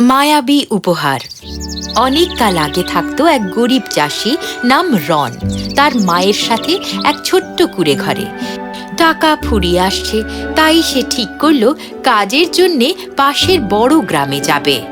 মায়াবী উপহার। অনেক কাল আগে থাকতো এক গরিব চাষি নাম রন। তার মায়ের সাথে এক ছোট্ট কুড়ে ঘরে। টাকা ফুরিয়ে আসছে, তাই সে ঠিক করল কাজের জন্যে পাশের বড় গ্রামে যাবে।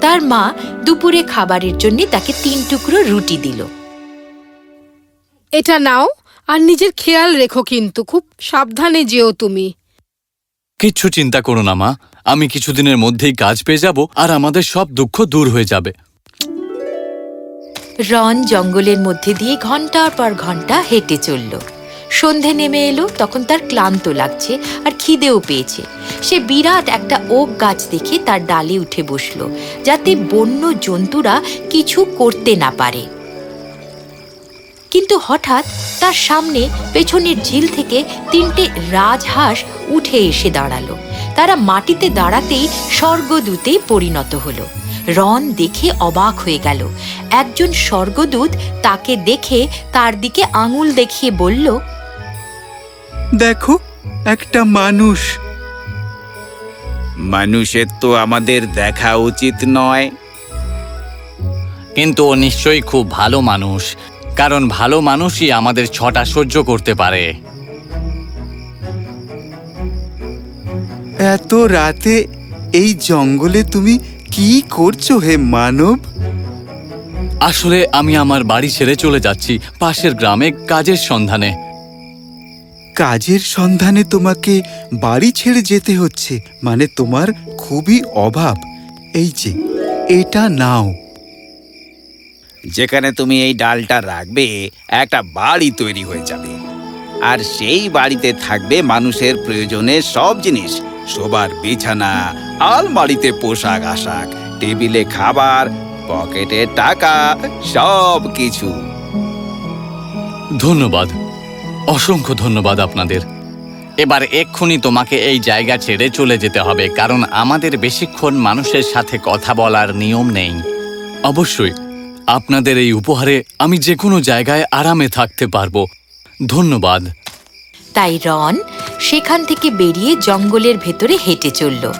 তার মা দুপুরে খাবারের জন্যে তাকে তিন টুকরো রুটি দিল। এটা নাও। আর নিজের খেয়াল রেখো কিন্তু খুব সাবধানে যেও তুমি। কিচ্ছু চিন্তা করো না মা। আমি কিছুদিনের মধ্যেই কাজ পেয়ে যাব আর আমাদের সব দুঃখ দূর হয়ে যাবে। রন জঙ্গলের মধ্যে দিয়ে ঘণ্টার পর ঘণ্টা হেঁটে চলল। সন্ধে নেমে এলো তখন তার ক্লান্ত লাগছে আর খিদেও পেয়েছে। সে বিরাট একটা ওক গাছ দেখে তার ডালে উঠে বসল যাতে বন্য জন্তুরা কিছু করতে না পারে। কিন্তু হঠাৎ তার সামনে পেছনের ঝিল থেকে তিনটে রাজহাঁস উঠে এসে দাঁড়াল। তারা মাটিতে দাঁড়াতেই স্বর্গদূতে পরিণত হলো। রন দেখে অবাক হয়ে গেল। একজন স্বর্গদূত তাকে দেখে তার দিকে আঙুল দেখিয়ে বলল দেখো একটা মানুষ। মানুষের তো আমাদের দেখা উচিত নয়। কিন্তু ও নিশ্চয়ই খুব ভালো মানুষ। কারণ ভালো মানুষই আমাদের ছটা সহ্য করতে পারে। এত রাতে এই জঙ্গলে তুমি কি করছ হে মানব? আসলে আমি আমার বাড়ি ছেড়ে চলে যাচ্ছি পাশের গ্রামে কাজের সন্ধানে। কাজের সন্ধানে তোমাকে বাড়ি ছেড়ে যেতে হচ্ছে মানে তোমার খুবই অভাব। এই যে এটা নাও। যেখানে তুমি এই ডালটা রাখবে, একটা বাড়ি তৈরি হয়ে যাবে। আর সেই বাড়িতে থাকবে মানুষের প্রয়োজনে সব জিনিস, শোবার বিছানা, আলমারিতে পোশাক আশাক, টেবিলে খাবার, পকেটে টাকা, সব কিছু। ধন্যবাদ। অসংখ্য ধন্যবাদ আপনাদের। এবার এক্ষুনি তোমাকে এই জায়গা ছেড়ে চলে যেতে হবে, কারণ আমাদের বেশিক্ষণ মানুষের সাথে কথা বলার নিয়ম নেই। অবশ্যই। আপনাদের এই উপহারে আমি যে কোনো জায়গায় আরামে থাকতে পারব। ধন্যবাদ। তাই রন সেখান থেকে বেরিয়ে জঙ্গলের ভেতরে হেঁটে চলল।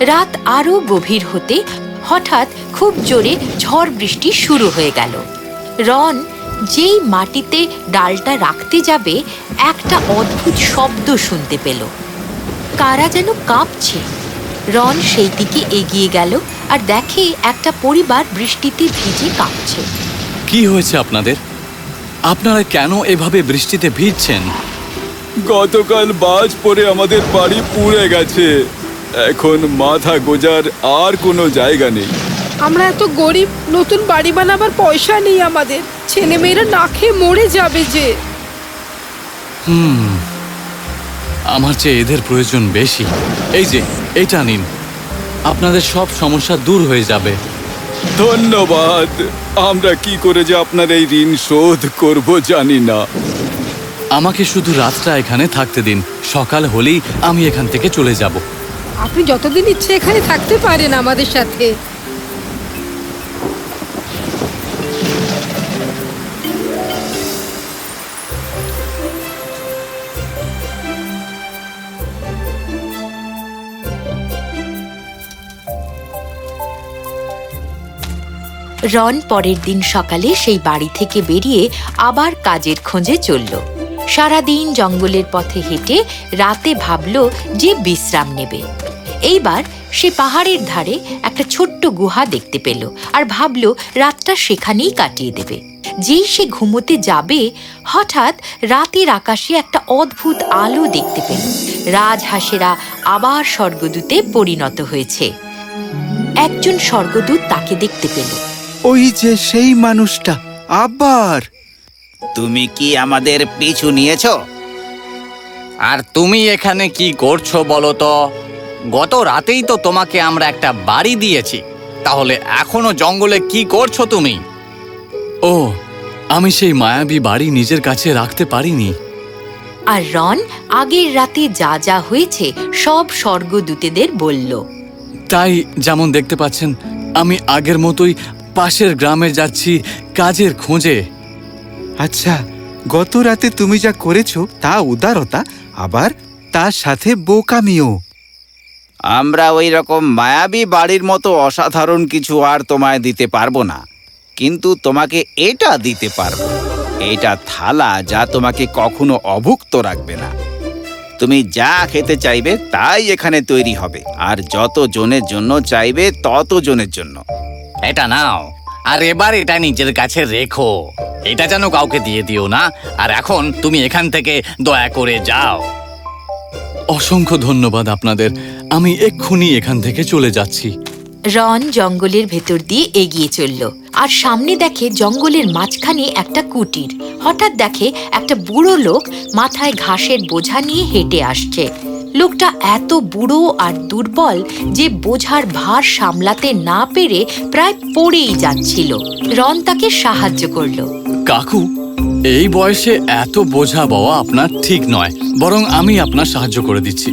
রাত আরও গভীর হতে হঠাৎ খুব জোরে ঝড় বৃষ্টি শুরু হয়ে গেল। রন যেই মাটিতে ডালটা রাখতে যাবে, একটা অদ্ভুত শব্দ শুনতে পেল। কারা যেন কাঁপছে। রন সেই দিকে এগিয়ে গেল আর দেখে একটা পরিবার বৃষ্টিতে ভিজে কাঁপছে। কি হয়েছে আপনাদের? আপনারা কেন এভাবে বৃষ্টিতে ভিজছেন? গতকাল বাজ পড়ে আমাদের বাড়ি পুড়ে গেছে। এখন মাথা গোজার আর কোনো জায়গা নেই। আমরা এত গরিব নতুন বাড়ি বানাবার পয়সা নেই আমাদের। ছেলে মেয়েরা না খেয়ে মরে যাবে যে। হুম আমার চেয়ে এদের প্রয়োজন বেশি। এই যে এইটা নিন। আপনাদের সব সমস্যা দূর হয়ে যাবে। ধন্যবাদ। আমরা কি করে যে আপনার এই ঋণ শোধ করব জানি না। আমাকে শুধু রাতটা এখানে থাকতে দিন। সকাল হলেই আমি এখান থেকে চলে যাব। আপনি যতদিন ইচ্ছে এখানে থাকতে পারেন আমাদের সাথে। রন পরের দিন সকালে সেই বাড়ি থেকে বেরিয়ে আবার কাজের খোঁজে চলল। সারাদিন জঙ্গলের পথে হেঁটে রাতে ভাবল যে বিশ্রাম নেবে। এইবার সে পাহাড়ের ধারে একটা ছোট্ট গুহা দেখতে পেল আর ভাবল রাতটা সেখানেই কাটিয়ে দেবে। যেই সে ঘুমোতে যাবে, হঠাৎ রাতের আকাশে একটা অদ্ভুত আলো দেখতে পেল। রাজহাঁসেরা আবার স্বর্গদূতে পরিণত হয়েছে। একজন স্বর্গদূত তাকে দেখতে পেল। ওই যে সেই মানুষটা আবার তুমি কি আমাদের পিছু নিয়েছো? আর তুমি এখানে কি করছ বলো তো? গত রাতেই তো তোমাকে আমরা একটা বাড়ি দিয়েছি। তাহলে এখনও জঙ্গলে কি করছ তুমি? ও আমি সেই মায়াবী বাড়ি নিজের কাছে রাখতে পারিনি। আর রন আগের রাতে যা যা হয়েছে সব স্বর্গদূতেদের বলল। তাই যেমন দেখতে পাচ্ছেন আমি আগের মতোই পাশের গ্রামে যাচ্ছি কাজের খোঁজে। আচ্ছা গত রাতে তুমি যা করেছ তা উদারতা আবার তার সাথে বোকামিও। আমরা ওই রকম মায়াবী বাড়ির মতো অসাধারণ কিছু আর তোমায় দিতে পারব না কিন্তু তোমাকে এটা দিতে পারব। এটা থালা যা তোমাকে কখনো অভুক্ত রাখবে না। তুমি যা খেতে চাইবে তাই এখানে তৈরি হবে আর যত জনের জন্য চাইবে তত জনের জন্য। এটা নাও। আর এবার এটা নিজের কাছে রেখো। এটা যেন কাউকে দিয়ে দিও না। আর এখন তুমি এখান থেকে দয়া করে যাও। অসংখ্য ধন্যবাদ আপনাদের। আমি এক্ষুনি এখান থেকে চলে যাচ্ছি। রন জঙ্গলের ভেতর দিয়ে এগিয়ে চলল। আর সামনে দেখে জঙ্গলের মাঝখানে একটা কুটির। হঠাৎ দেখে একটা বুড়ো লোক মাথায় ঘাসের বোঝা নিয়ে হেঁটে আসছে। লোকটা এত বুড়ো আর দুর্বল যে বোঝার ভার সামলাতে না পেরে প্রায় পড়েই যাচ্ছিল। রন তাকে সাহায্য করল। কাকু এই বয়সে এত বোঝা বাবা আপনার ঠিক নয় বরং আমি আপনার সাহায্য করে দিচ্ছি।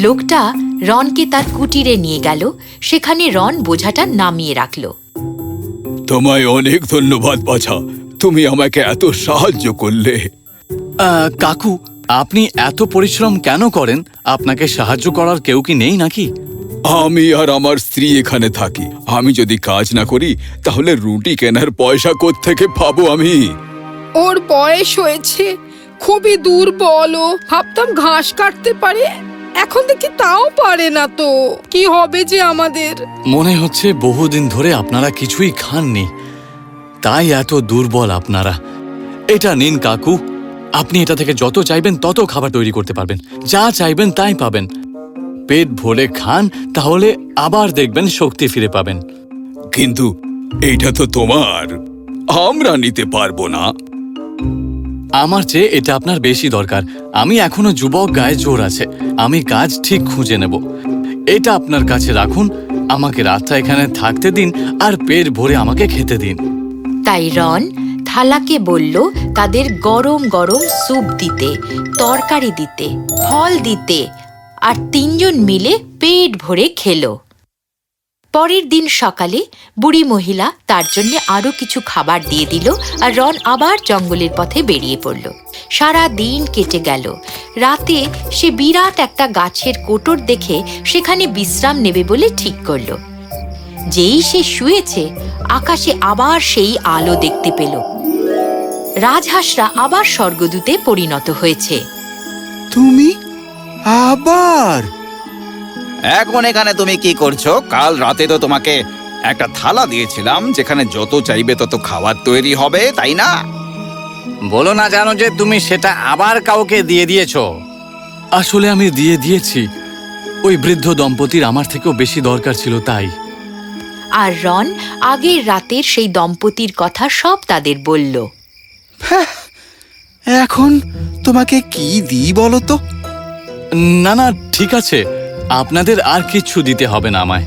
লোকটা রনকে তার কুটিরে নিয়ে গেল সেখানে রন বোঝাটা নামিয়ে রাখল। তোমায় অনেক ধন্যবাদ বাছা। তুমি আমাকে এত সাহায্য করলে। আহ, কাকু আপনি এত পরিশ্রম কেন করেন? আপনাকে সাহায্য করার কেউ কি নেই নাকি? আমি আর আমার স্ত্রী এখানে থাকি। আমি যদি কাজ না করি তাহলে রুটি কেনার পয়সা থেকে পাবো আমি? ওর বয়স হয়েছে। খুবই দুর্বল ও। ভাবতাম ঘাস কাটতে পারে। এখন দেখি তাও পারে না তো। কি হবে যে আমাদের? মনে হচ্ছে বহুদিন ধরে আপনারা কিছুই খাননি। তাই এত দুর্বল আপনারা। এটা নিন কাকু। আপনি এটা থেকে যত চাইবেন তত খাবার তৈরি করতে পারবেন। যা চাইবেন তাই পাবেন। পেট ভরে খান তাহলে আবার দেখবেন শক্তি ফিরে পাবেন। কিন্তু এইটা তো তোমার। আমরা নিতে পারব না। আমার চেয়ে এটা আপনার বেশি দরকার। আমি এখনও যুবক গায়ে জোর আছে। আমি কাজ ঠিক খুঁজে নেব। এটা আপনার কাছে রাখুন। আমাকে রাতটা এখানে থাকতে দিন আর পেট ভরে আমাকে খেতে দিন। তাই রন থালাকে বলল, তাদের গরম গরম স্যুপ দিতে, তরকারি দিতে, ফল দিতে। আর তিনজন মিলে পেট ভরে খেলো। পরের দিন সকালে বুড়ি মহিলা তার জন্য আরও কিছু খাবার দিয়ে দিল আর রন আবার জঙ্গলের পথে বেরিয়ে পড়ল। সারা দিন কেটে গেল। রাতে সে বিরাট একটা গাছের কোটর দেখে সেখানে বিশ্রাম নেবে বলে ঠিক করল। যেই সে শুয়েছে, আকাশে আবার সেই আলো দেখতে পেল। রাজহাঁসরা আবার স্বর্গদূতে পরিণত হয়েছে। তুমি? আবার? এখন এখানে তুমি কি করছ? কাল রাতে তো তোমাকে একটা থালা দিয়েছিলাম যেখানে যত চাইবে তত খাবার তৈরি হবে তাই না? বলো না জানো যে তুমি সেটা আবার কাউকে দিয়ে দিয়েছ। আসলে আমি দিয়ে দিয়েছি। ওই বৃদ্ধ দম্পতির আমার থেকেও বেশি দরকার ছিল তাই। আর রন আগের রাতের সেই দম্পতির কথা সব তাদের বলল। এখন তোমাকে কি দিই বলো তো? না না ঠিক আছে। আপনাদের আর কিচ্ছু দিতে হবে না আমায়।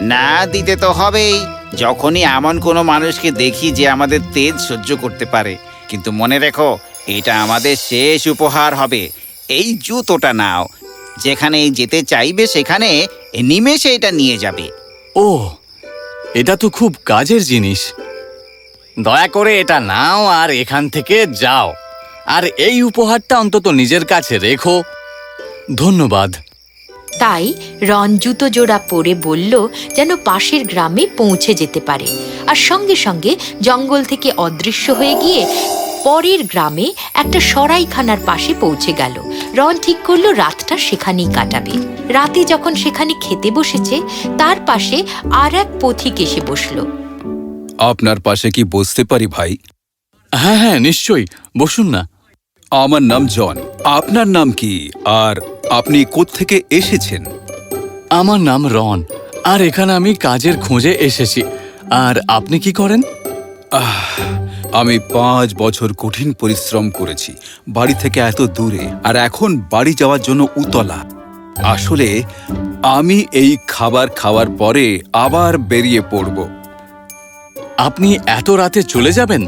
না দিতে তো হবেই। যখনই এমন কোনো মানুষকে দেখি যে আমাদের তেজ সহ্য করতে পারে কিন্তু মনে রেখো এটা আমাদের শেষ উপহার হবে। এই জুতোটা নাও। যেখানে যেতে চাইবে সেখানে নিমেষে এটা নিয়ে যাবে। ও এটা তো খুব কাজের জিনিস। দয়া করে এটা নাও আর এখান থেকে যাও। আর এই উপহারটা অন্তত নিজের কাছে রেখো। ধন্যবাদ। তাই রন জুতো জোড়া পরে বলল যেন পাশের গ্রামে পৌঁছে যেতে পারে। আর সঙ্গে সঙ্গে জঙ্গল থেকে অদৃশ্য হয়ে গিয়ে পরের গ্রামে একটা সরাইখানার পাশে পৌঁছে গেল। রন ঠিক করল রাতটা সেখানেই কাটাবে। রাতে যখন সেখানে খেতে বসেছে, তার পাশে আর এক পথিক এসে বসল। আপনার পাশে কি বসতে পারি ভাই? হ্যাঁ হ্যাঁ নিশ্চয়ই। বসুন না। আমার নাম জন। আপনার নাম কি? আর আপনি কোত্থেকে এসেছেন? আমার নাম রন। আর এখানে আমি কাজের খোঁজে এসেছি। আর আপনি কি করেন? আমি পাঁচ বছর কঠিন পরিশ্রম করেছি। বাড়ি থেকে এত দূরে। আর এখন বাড়ি যাওয়ার জন্য উতলা। আসলে আমি এই খাবার খাওয়ার পরে আবার বেরিয়ে পড়ব। আপনি এত রাতে চলে যাবেন?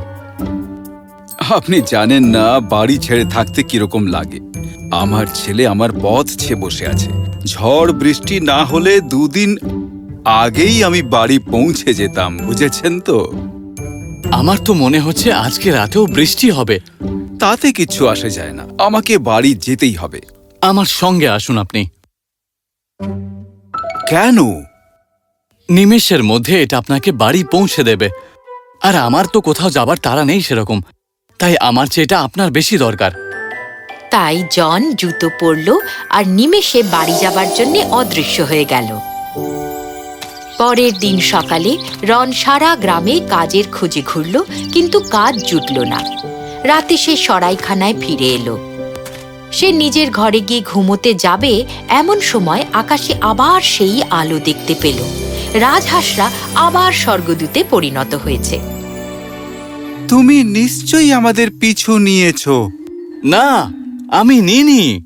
আপনি জানেন না বাড়ি ছেড়ে থাকতে কীরকম লাগে। আমার ছেলে আমার পথ ছে বসে আছে। ঝড় বৃষ্টি না হলে দুদিন আগেই আমি বাড়ি পৌঁছে যেতাম বুঝেছেন তো? আমার তো মনে হচ্ছে আজকে রাতেও বৃষ্টি হবে। তাতে কিচ্ছু আসে যায় না। আমাকে বাড়ি যেতেই হবে। আমার সঙ্গে আসুন আপনি। কেন? নিমেষের মধ্যে এটা আপনাকে বাড়ি পৌঁছে দেবে। আর আমার তো কোথাও যাবার তারা নেই সেরকম। তাই আমার চেয়ে এটা আপনার বেশি দরকার। তাই জন জুতো পরল আর নিমেষে বাড়ি যাবার জন্য অদৃশ্য হয়ে গেল। পরের দিন সকালে রন সারা গ্রামে কাজের খোঁজে ঘুরল, কিন্তু কাজ জুটল না। রাতে সে সরাইখানায় ফিরে এলো। সে নিজের ঘরে গিয়ে ঘুমোতে যাবে এমন সময় আকাশে আবার সেই আলো দেখতে পেল। রাজহাঁসরা আবার স্বর্গদূতে পরিণত হয়েছে। তুমি নিশ্চয়ই আমাদের পিছু নিয়েছ। না আমি নিনি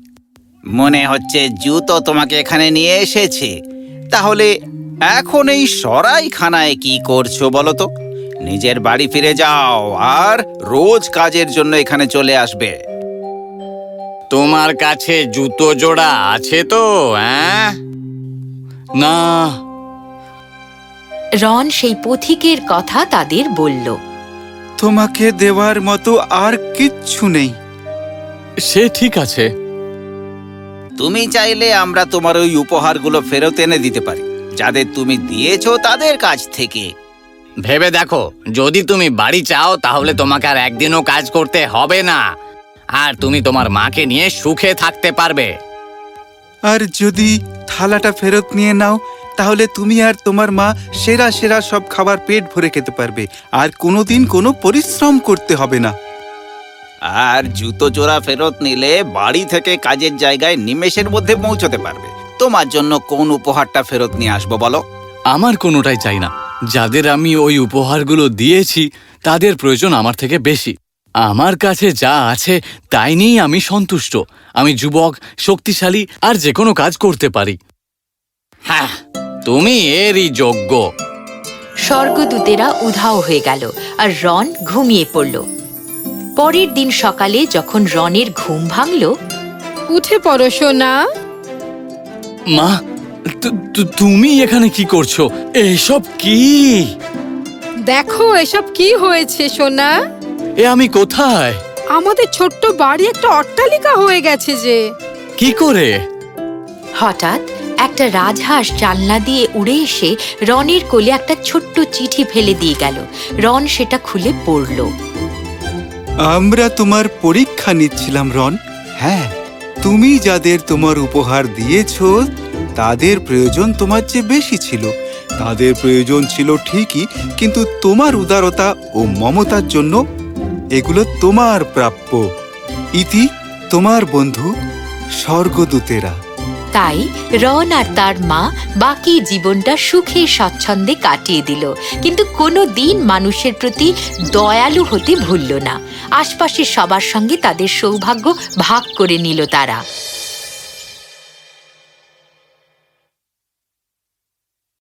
মনে হচ্ছে জুতো তোমাকে এখানে নিয়ে এসেছে। তাহলে এখন এই সরাইখানায় কি করছ বলো তো? নিজের বাড়ি ফিরে যাও আর রোজ কাজের জন্য এখানে চলে আসবে। তোমার কাছে জুতো জোড়া আছে তো হ্যাঁ না রন সেই পথিকের কথা তাদের বলল। তোমাকে দেওয়ার মতো আর কিচ্ছু নেই। সে ঠিক আছে। তুমি চাইলে আমরা তোমার ওই উপহারগুলো ফেরত এনে দিতে পারি যাদের তুমি দিয়েছ তাদের কাছ থেকে। ভেবে দেখো যদি তুমি বাড়ি চাও তাহলে তোমাকে আর একদিনও কাজ করতে হবে না। আর তুমি তোমার মাকে নিয়ে সুখে থাকতে পারবে। আর যদি থালাটা ফেরত নিয়ে নাও তাহলে তুমি আর তোমার মা সেরা সেরা সব খাবার পেট ভরে খেতে পারবে। আর কোনোদিন কোনো পরিশ্রম করতে হবে না। আর জুতো জোড়া ফেরত নিলে বাড়ি থেকে কাজের জায়গায় নিমেষের মধ্যে পৌঁছতে পারবে। তোমার জন্য কোন উপহারটা ফেরত নিয়ে আসব বলো? আমার কোনোটাই চাই না। যাদের আমি ওই উপহারগুলো দিয়েছি তাদের প্রয়োজন আমার থেকে বেশি। আমার কাছে যা আছে তাই নিয়েই আমি সন্তুষ্ট। আমি যুবক শক্তিশালী আর যে কোনো কাজ করতে পারি। হ্যাঁ তুমি এরই যোগ্য। স্বর্গদূতেরা উধাও হয়ে গেল আর রন ঘুমিয়ে পড়ল। পরের দিন সকালে যখন রনের ঘুম ভাঙল উঠে পড়ো সোনা। মা তুমি এখানে কি করছ? এসব কি? দেখো এসব কি হয়েছে সোনা? এ আমি কোথায়? আমাদের ছোট্ট বাড়ি একটা অট্টালিকা হয়ে গেছে যে। কি করে? হঠাৎ একটা রাজহাঁস জানলা দিয়ে উড়ে এসে রনের কোলে একটা ছোট্ট চিঠি ফেলে দিয়ে গেল। রন সেটা খুলে পড়ল। আমরা তোমার পরীক্ষা নিচ্ছিলাম রন। হ্যাঁ। তুমি যাদের তোমার উপহার দিয়েছ তাদের প্রয়োজন তোমার চেয়ে বেশি ছিল। তাদের প্রয়োজন ছিল ঠিকই কিন্তু তোমার উদারতা ও মমতার জন্য এগুলো তোমার প্রাপ্য। ইতি তোমার বন্ধু স্বর্গদূতেরা। তাই রন আর তার মা বাকি জীবনটা সুখে স্বচ্ছন্দে কাটিয়ে দিল। কিন্তু কোনো দিন মানুষের প্রতি দয়ালু হতে ভুলল না। আশপাশের সবার সঙ্গে তাদের সৌভাগ্য ভাগ করে নিল তারা।